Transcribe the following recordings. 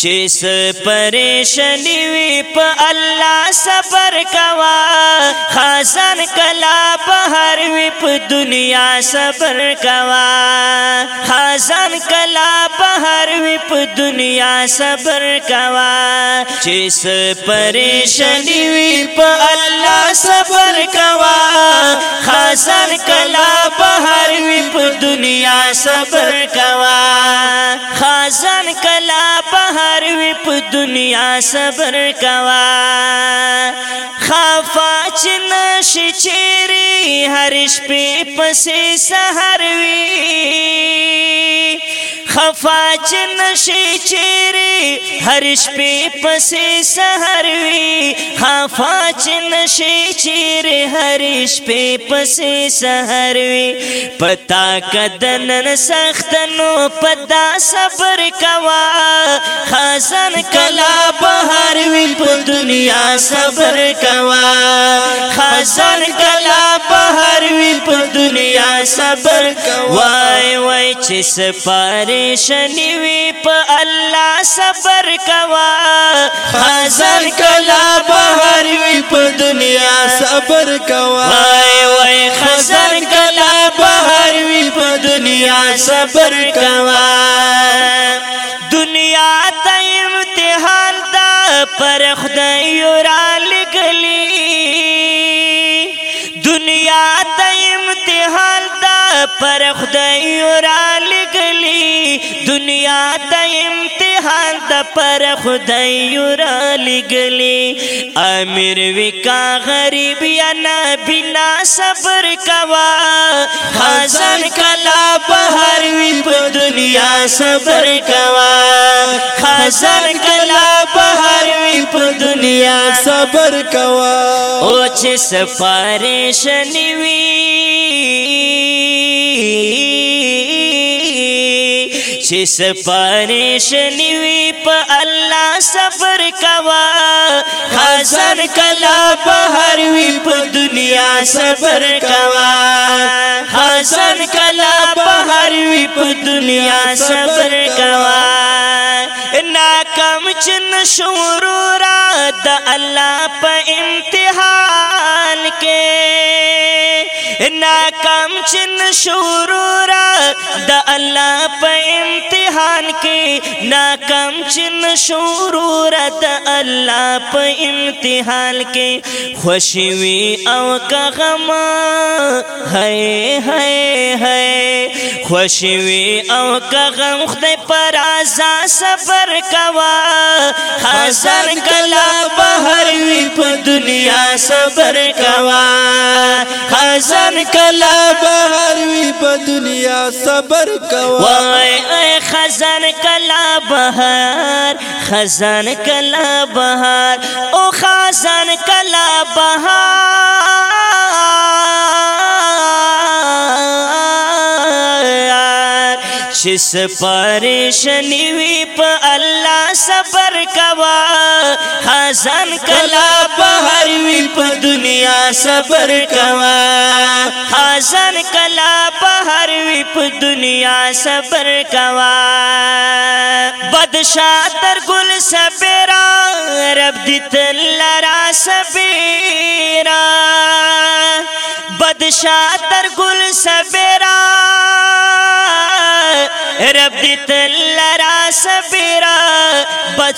چې پریشانی وی په الله صبر کوا خاصن کلا بهر وی په دنیا صبر کوا خاصن کلا بهر وی په دنیا صبر کوا چې پریشانی وی په الله صبر کوا خاصن کلا بهر وی په دنیا صبر کوا ځان کلا بهر وي په دنیا صبر کوا خفا چې نشي چیرې هر شپې پسې سحر وي خفا چې نشي چیرې هر شپې پسې سحر وي خفا چې نشي چیرې هر شپې پسې سحر وي پتا کدن سخت نو پدا صبر کوا خزن کلا بهر وي په دنیا صبر کوا خزن کلا قهر وی په دنیا صبر کوای وای چې سپارش نیوی په الله صبر کوا خزر کلا بهر وی په دنیا صبر کوای وای خزر کلا بهر وی په دنیا صبر کوا دنیا ته امتحان دا پر خدای را لګلی پر خدای را لګلی دنیا د امتحان د پر خدای را لګلی امیر وکا غریب یا نه بنا صبر کوا حسن کلا بهر وی په دنیا صبر کوا حسن کلا بهر وی په دنیا صبر کوا او چې سفارش نیوی پرش نیپ اللہ صبر کوا حسن کلا وی بحرپ دنیا صبر کوا حسن کلا وی بحرویپ دنیا صبر کوار ناکم چن سور دلّا امتحان کے ناکام چن شورو د الله په امتحان کې ناکام چن شورور د الله په امتحان کې خوشي وي او کغما هي هي هي خوشي وي او کغم خدای پر ازا صبر کوا حسن کلا بهر وي په دنیا صبر کوا خزن کلا بهر وی په دنیا صبر کوا وای اے خزن کلا بهر خزن کلا بهر او خزن کلا بهر چې سپارښنې وی په الله صبر کوا خزن کلا بهر وی په دنیا صبر کوا حسن کلا په هر وی په دنیا صبر کوا بدشا تر ګل گل رب دې تل لرا سبر بدشا تر ګل گل رب دې تل درا سب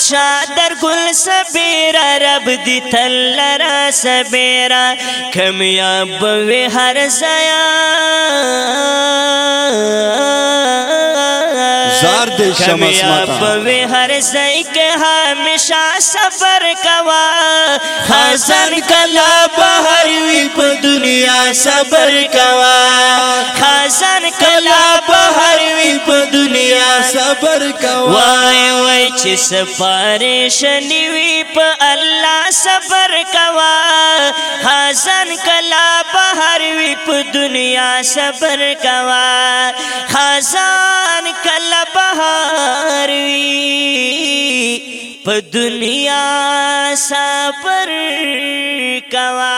بادشاہ در گل سبیرا رب دی سبیرا سبیا بوے ہر سیاد شمیا بوے ہر سائک ہمیشہ سفر کوا خازن کلا بہر وی پا دنیا سفر کوا خازن کلا صبر کوا وای وای چې سفارش نیوی په الله صبر کوا حسن کلا بهر وی په دنیا صبر کوا خزان کلا بهر وی په دنیا صبر کوا